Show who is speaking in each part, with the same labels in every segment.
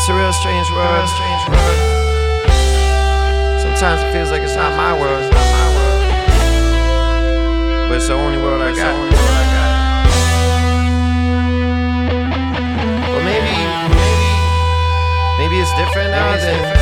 Speaker 1: It's a real strange world. Real strange world. Sometimes it feels like it's not my world. It's not my world. But it's the only world I got. But maybe, maybe, maybe it's different now than,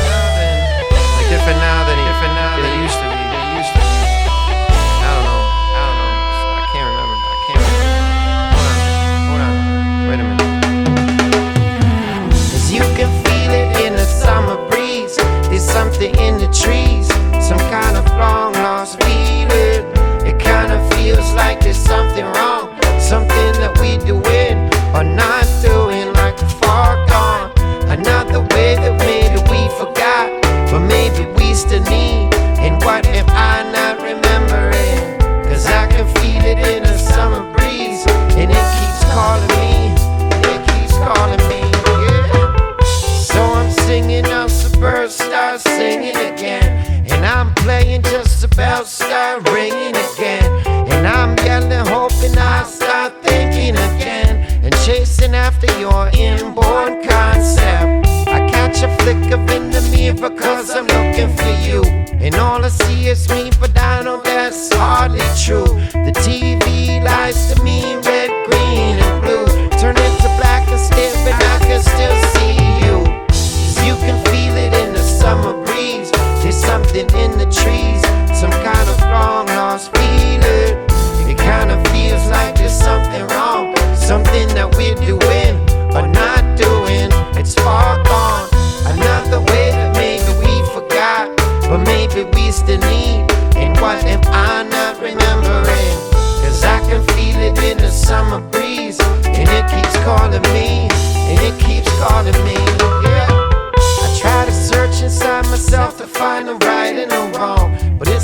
Speaker 2: start ringing again. And I'm yelling, hoping I start thinking again. And chasing after your inborn concept. I catch a flick flicker in the mirror cause I'm looking for you. And all I see is me, but I know that's hardly true. The TV lies to me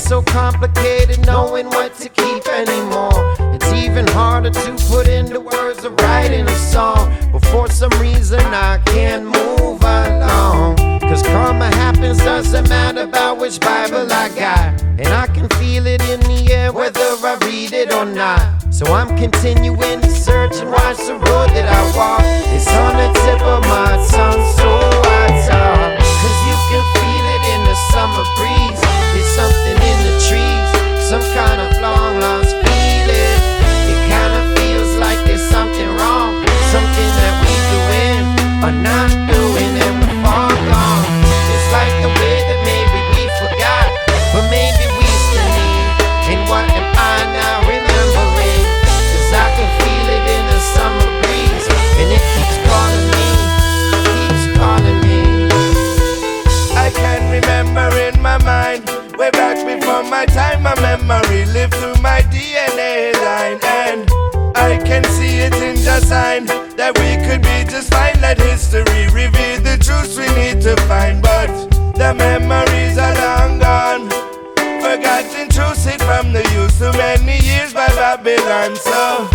Speaker 2: so complicated knowing what to keep anymore. It's even harder to put into words or write in a song. But for some reason I can't move along. Cause karma happens, doesn't matter about which Bible I got. And I can feel it in the air whether I read it or not. So I'm continuing to search and watch the road that I walk. It's on the tip of my tongue, so I talk. Not doing, and we're far gone. Like the way that maybe we forgot, but maybe we still need. And what am I now remembering? Cause I can feel it in the summer breeze, and it keeps calling me, keeps calling me.
Speaker 3: I can remember in my mind way back before my time. My memory lived through my DNA line, can see it in the sign that we could be just fine. Let history reveal the truths we need to find, but the memories are long gone. Forgotten truths hid from the youth too many years by Babylon. So,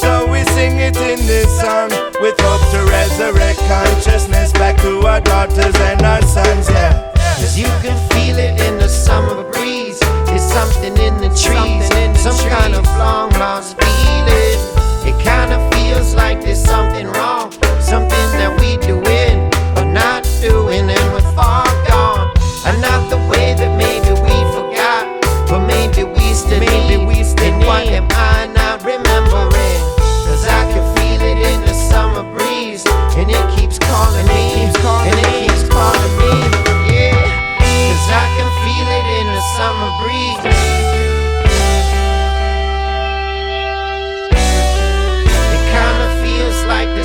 Speaker 3: so we sing it in this song with hope to resurrect consciousness back to our daughters and our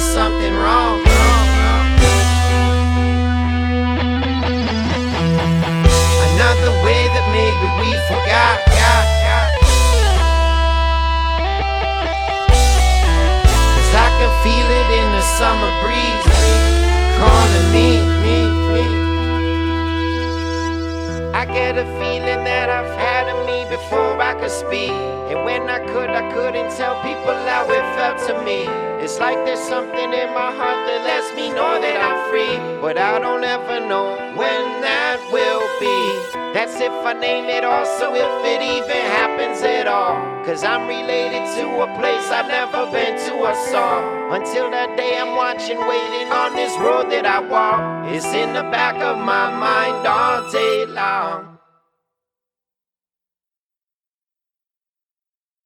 Speaker 2: there's something wrong. Another way that maybe we forgot. Cause I can feel it in the summer breeze. Calling me, me, me. I get a feeling that I've had in me before I could speak. And when I could, I couldn't tell people how it felt to me. It's like there's something in my heart that lets me know that I'm free. But I don't ever know when that will be. That's if I name it also if it even happens at all. Cause I'm related to a place I've never been to or saw. Until that day I'm watching, waiting on this road that I walk. It's in the back of my mind all day long.